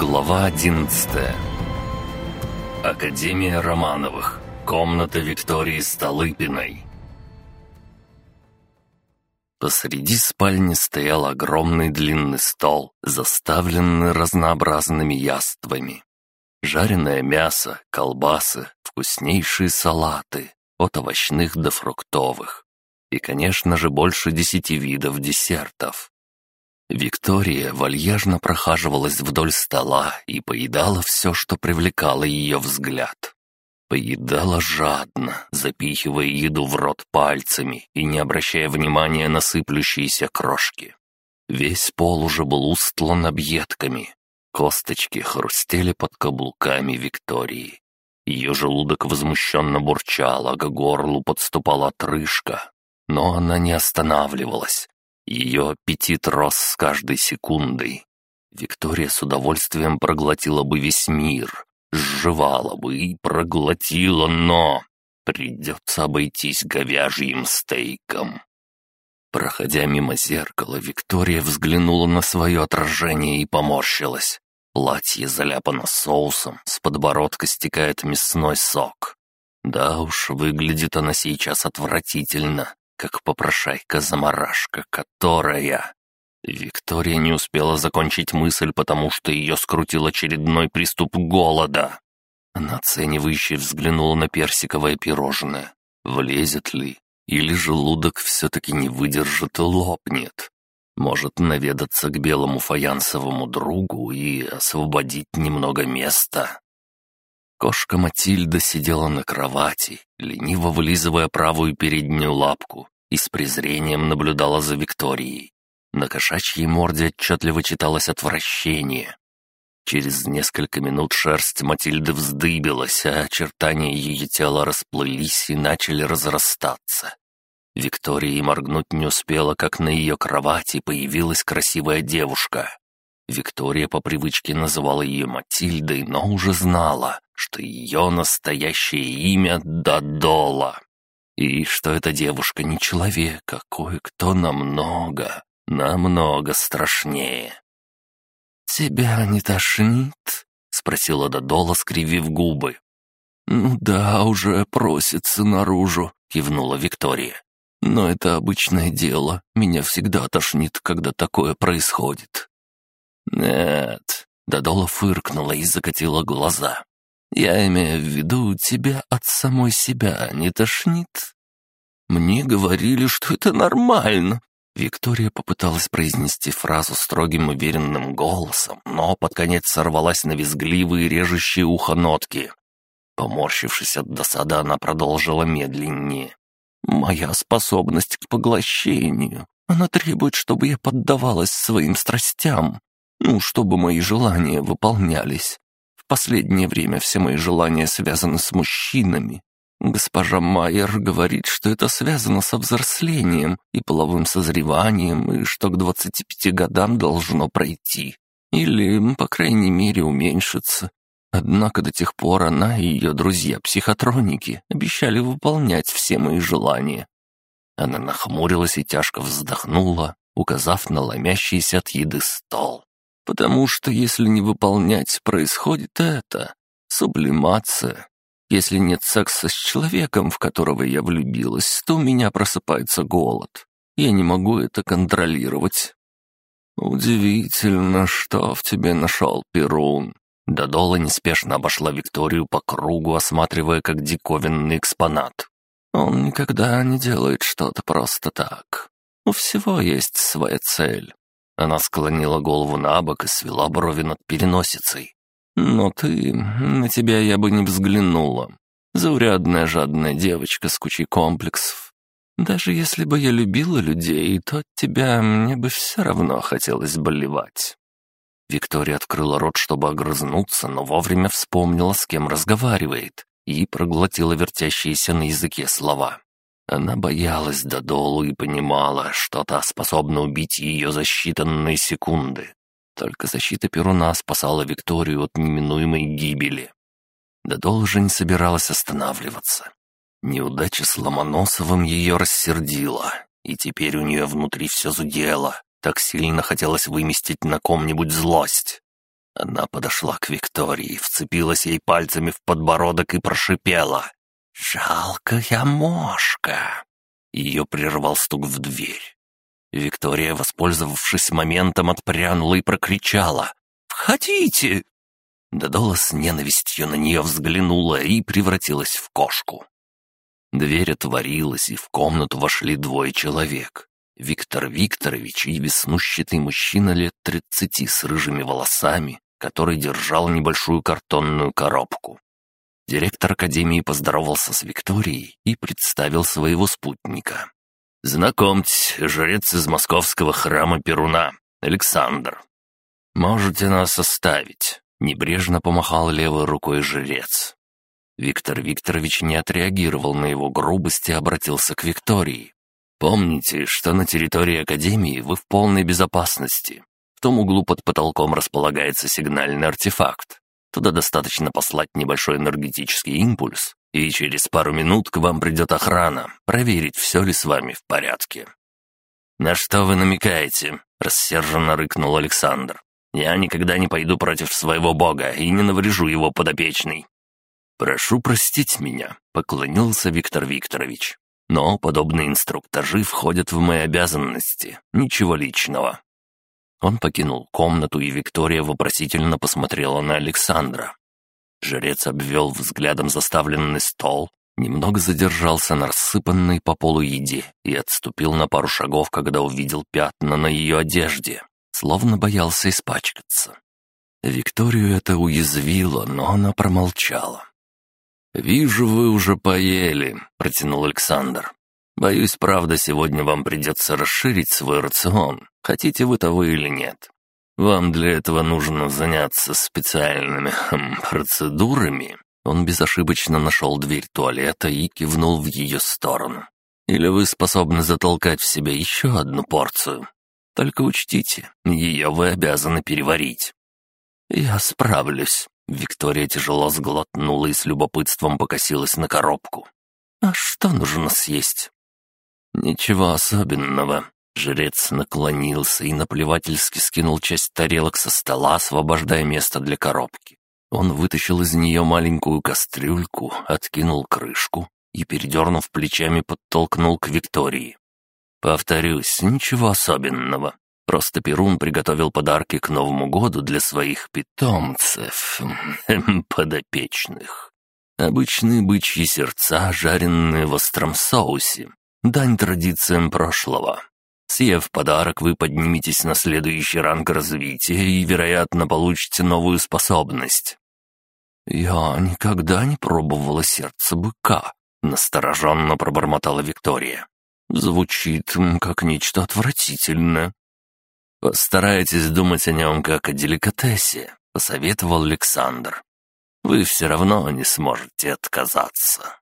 Глава одиннадцатая Академия Романовых. Комната Виктории Столыпиной. Посреди спальни стоял огромный длинный стол, заставленный разнообразными яствами. Жареное мясо, колбасы, вкуснейшие салаты, от овощных до фруктовых. И, конечно же, больше десяти видов десертов. Виктория вальяжно прохаживалась вдоль стола и поедала все, что привлекало ее взгляд. Поедала жадно, запихивая еду в рот пальцами и не обращая внимания на сыплющиеся крошки. Весь пол уже был устлан объедками. Косточки хрустели под каблуками Виктории. Ее желудок возмущенно бурчал, а к горлу подступала отрыжка. Но она не останавливалась. Ее аппетит рос с каждой секундой. Виктория с удовольствием проглотила бы весь мир, сживала бы и проглотила, но придется обойтись говяжьим стейком. Проходя мимо зеркала, Виктория взглянула на свое отражение и поморщилась. Платье заляпано соусом, с подбородка стекает мясной сок. Да уж, выглядит она сейчас отвратительно, как попрошайка-замарашка, которая... Виктория не успела закончить мысль, потому что ее скрутил очередной приступ голода. Она оценивающе взглянула на персиковое пирожное. Влезет ли? Или желудок все-таки не выдержит и лопнет? Может наведаться к белому фаянсовому другу и освободить немного места? Кошка Матильда сидела на кровати, лениво вылизывая правую переднюю лапку, и с презрением наблюдала за Викторией. На кошачьей морде отчетливо читалось отвращение. Через несколько минут шерсть Матильды вздыбилась, а очертания ее тела расплылись и начали разрастаться. Виктория моргнуть не успела, как на ее кровати появилась красивая девушка. Виктория по привычке называла ее Матильдой, но уже знала, что ее настоящее имя Дадола. И что эта девушка не человек, а кое-кто намного, намного страшнее. «Тебя не тошнит?» — спросила Дадола, скривив губы. «Ну да, уже просится наружу», — кивнула Виктория. «Но это обычное дело. Меня всегда тошнит, когда такое происходит». «Нет», — Дадола фыркнула и закатила глаза. «Я имею в виду, тебя от самой себя не тошнит?» «Мне говорили, что это нормально», Виктория попыталась произнести фразу строгим уверенным голосом, но под конец сорвалась на визгливые режущие ухо нотки. Поморщившись от досады, она продолжила медленнее. «Моя способность к поглощению. Она требует, чтобы я поддавалась своим страстям. Ну, чтобы мои желания выполнялись. Последнее время все мои желания связаны с мужчинами, Госпожа Майер говорит, что это связано со взрослением и половым созреванием, и что к 25 годам должно пройти. Или, по крайней мере, уменьшиться. Однако до тех пор она и ее друзья-психотроники обещали выполнять все мои желания. Она нахмурилась и тяжко вздохнула, указав на ломящийся от еды стол. «Потому что если не выполнять, происходит это — сублимация, если нет секса с человеком, в которого я влюбилась, то у меня просыпается голод. Я не могу это контролировать. Удивительно, что в тебе нашел Перун. Додола неспешно обошла Викторию по кругу, осматривая как диковинный экспонат. Он никогда не делает что-то просто так. У всего есть своя цель. Она склонила голову на бок и свела брови над переносицей. Но ты... на тебя я бы не взглянула. Заурядная жадная девочка с кучей комплексов. Даже если бы я любила людей, то от тебя мне бы все равно хотелось болевать». Виктория открыла рот, чтобы огрызнуться, но вовремя вспомнила, с кем разговаривает, и проглотила вертящиеся на языке слова. Она боялась до долу и понимала, что та способна убить ее за считанные секунды. Только защита Перуна спасала Викторию от неминуемой гибели. Да долже не собиралась останавливаться. Неудача с Ломоносовым ее рассердила, и теперь у нее внутри все зудело. Так сильно хотелось выместить на ком-нибудь злость. Она подошла к Виктории, вцепилась ей пальцами в подбородок и прошипела. «Жалкая мошка!» Ее прервал стук в дверь. Виктория, воспользовавшись моментом, отпрянула и прокричала. «Входите!» Додола с ненавистью на нее взглянула и превратилась в кошку. Дверь отворилась, и в комнату вошли двое человек. Виктор Викторович и веснущатый мужчина лет тридцати с рыжими волосами, который держал небольшую картонную коробку. Директор академии поздоровался с Викторией и представил своего спутника. «Знакомьтесь, жрец из московского храма Перуна, Александр. Можете нас оставить», — небрежно помахал левой рукой жрец. Виктор Викторович не отреагировал на его грубость и обратился к Виктории. «Помните, что на территории Академии вы в полной безопасности. В том углу под потолком располагается сигнальный артефакт. Туда достаточно послать небольшой энергетический импульс, и через пару минут к вам придет охрана, проверить, все ли с вами в порядке». «На что вы намекаете?» — рассерженно рыкнул Александр. «Я никогда не пойду против своего бога и не наврежу его подопечный. «Прошу простить меня», — поклонился Виктор Викторович. «Но подобные инструктажи входят в мои обязанности. Ничего личного». Он покинул комнату, и Виктория вопросительно посмотрела на Александра. Жрец обвел взглядом заставленный стол, немного задержался на рассыпанной по полу еде и отступил на пару шагов, когда увидел пятна на ее одежде, словно боялся испачкаться. Викторию это уязвило, но она промолчала. «Вижу, вы уже поели», — протянул Александр. «Боюсь, правда, сегодня вам придется расширить свой рацион, хотите вы того или нет. Вам для этого нужно заняться специальными хм, процедурами». Он безошибочно нашел дверь туалета и кивнул в ее сторону. «Или вы способны затолкать в себя еще одну порцию? Только учтите, ее вы обязаны переварить». «Я справлюсь», Виктория тяжело сглотнула и с любопытством покосилась на коробку. «А что нужно съесть?» «Ничего особенного». Жрец наклонился и наплевательски скинул часть тарелок со стола, освобождая место для коробки. Он вытащил из нее маленькую кастрюльку, откинул крышку и, передернув плечами, подтолкнул к Виктории. «Повторюсь, ничего особенного. Просто Перун приготовил подарки к Новому году для своих питомцев, подопечных. Обычные бычьи сердца, жареные в остром соусе. Дань традициям прошлого. Съев подарок, вы подниметесь на следующий ранг развития и, вероятно, получите новую способность. «Я никогда не пробовала сердце быка», — настороженно пробормотала Виктория. «Звучит как нечто отвратительное». «Постарайтесь думать о нем как о деликатесе», — посоветовал Александр. «Вы все равно не сможете отказаться».